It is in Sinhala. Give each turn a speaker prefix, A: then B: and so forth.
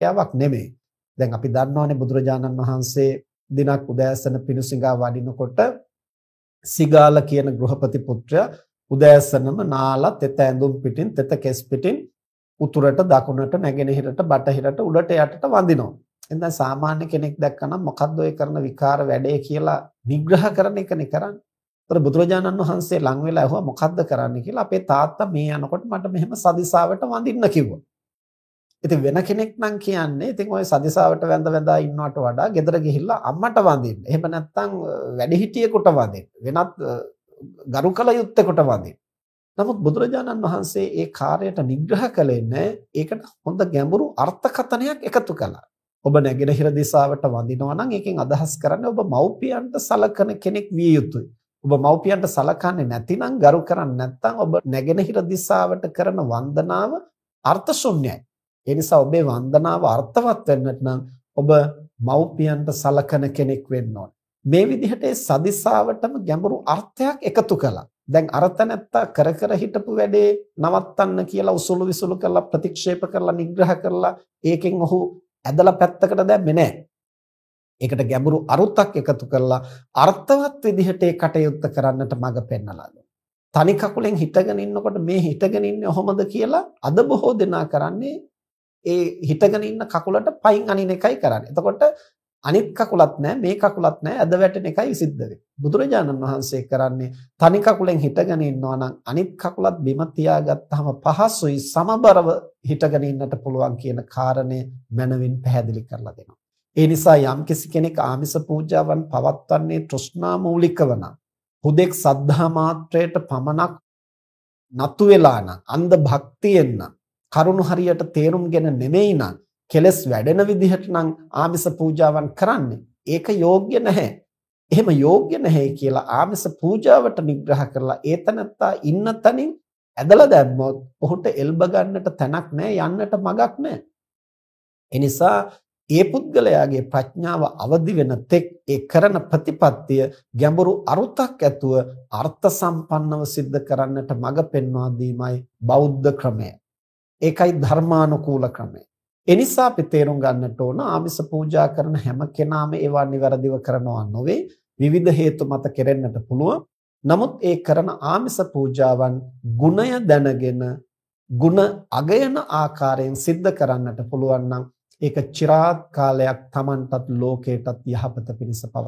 A: ක්‍රියාවක් නෙමෙයි. දැන් අපි දන්නවනේ බුදුරජාණන් වහන්සේ දිනක් උදෑසන පිණුසිඟා වඩිනකොට සිගාල කියන ගෘහපති පුත්‍රයා උදෑසනම නාලා තෙත ඇඳුම් පිටින් තෙත කෙස් පිටින් උතුරට දකුණට නැගෙනහිරට බටහිරට උඩට යටට වඳිනවා. එහෙනම් සාමාන්‍ය කෙනෙක් දැක්කනම් මොකද්ද ඔය කරන විකාර වැඩේ කියලා නිග්‍රහ කරන එකනේ කරන්නේ. ඒතර බුදුරජාණන් වහන්සේ ලං වෙලා ඇහුවා මොකද්ද කරන්න කියලා අපේ තාත්තා මේ යනකොට මට මෙහෙම සදිසාවට වඳින්න කිව්වා. ඉතින් වෙන කෙනෙක් නම් කියන්නේ ඉතින් ওই සදිසාවට වැඳ වැඳා ඉන්නවට වඩා ගෙදර ගිහිල්ලා අම්මට වඳින්න. එහෙම නැත්නම් වැඩිහිටියෙකුට වඳින්න. වෙනත් ගරු කළ යුත්තේකට වඳින්න. නමුත් බුදුරජාණන් වහන්සේ ඒ කාර්යයට නිග්‍රහ කළේ නැහැ. ඒකට හොඳ ගැඹුරු අර්ථකථනයක් එකතු කළා. ඔබ නැගෙනහිර දිශාවට වඳිනවා නම් ඒකෙන් අදහස් කරන්නේ ඔබ මව්පියන්ට සලකන කෙනෙක් විය යුතුයි. ඔබ මව්පියන්ට සලකන්නේ නැතිනම් ගරු කරන්නේ නැත්නම් ඔබ නැගෙනහිර දිශාවට කරන වන්දනාව අර්ථ ශුන්‍යයි. ඒ නිසා ඔබේ වන්දනාව අර්ථවත් වෙන්නට නම් ඔබ මව්පියන්ට සලකන කෙනෙක් වෙන්න ඕන. මේ විදිහට ඒ සදිසාවටම ගැඹුරු අර්ථයක් එකතු කළා. දැන් අර්ථ නැත්තා කර කර හිටපු වැඩේ නවත්තන්න කියලා උසුළු විසුළු කරලා ප්‍රතික්ෂේප කරලා නිග්‍රහ කරලා ඒකෙන් ඔහු ඇදලා පැත්තකට දැම්මේ නැහැ. ඒකට ගැඹුරු අරුතක් එකතු කරලා අර්ථවත් විදිහට ඒ කටයුත්ත කරන්නට මඟ පෙන්නලා තනි කකුලෙන් හිටගෙන ඉන්නකොට මේ හිටගෙන ඉන්නේ කොහොමද කියලා අද බොහෝ දෙනා කරන්නේ ඒ හිටගෙන ඉන්න කකුලට පයින් අනින එකයි කරන්නේ. එතකොට අනිත් කකුලත් නැහැ මේ කකුලත් නැහැ අද වැටෙන එකයි සිද්ධ වෙන්නේ. බුදුරජාණන් වහන්සේ කරන්නේ තනි කකුලෙන් හිටගෙන ඉන්නවා නම් අනිත් කකුලත් බිම තියාගත්තාම පහසුයි සමබරව හිටගෙන ඉන්නට පුළුවන් කියන කාරණය මනවින් පැහැදිලි කරලා දෙනවා. ඒ නිසා යම්කිසි කෙනෙක් ආමිස පූජාවන් පවත්වන්නේ තෘෂ්ණා මූලිකව නම් හුදෙක් සද්ධා මාත්‍රයට පමණක් නතු වෙලා නම් අන්ධ භක්තියෙන් නම් කරුණු හරියට තේරුම්ගෙන නෙමෙයි නම් කෙලස් වැඩෙන විදිහට නම් ආමිස පූජාවන් කරන්නේ ඒක යෝග්‍ය නැහැ. එහෙම යෝග්‍ය නැහැ කියලා ආමිස පූජාවට නිග්‍රහ කරලා ඒතනත්තා ඉන්න තනින් ඇදලා දැම්මොත් ඔහුට එල්බ ගන්නට තැනක් නැහැ යන්නට මගක් නැහැ. එනිසා ඒ පුද්ගලයාගේ ප්‍රඥාව අවදි වෙන තෙක් ඒ කරන ප්‍රතිපත්තිය ගැඹුරු අරුතක් ඇතුව අර්ථ සම්පන්නව සිද්ධ කරන්නට මඟ පෙන්වා දීමයි බෞද්ධ ක්‍රමය. ඒකයි ධර්මානුකූල ක්‍රමය. එනිසා අපි තේරුම් ගන්නට ඕන ආමිස පූජා කරන හැම කෙනාම ඒවා નિවරදිව කරනවා නොවේ විවිධ හේතු මත කෙරෙන්නට පුළුවන්. නමුත් ඒ කරන ආමිස පූජාවන් ගුණය දැනගෙන ගුණ අගයන ආකාරයෙන් සිද්ධ කරන්නට පුළුවන් නම් ඒක চিරාත් කාලයක් Tamanටත් ලෝකයටත් යහපත පිණිස පව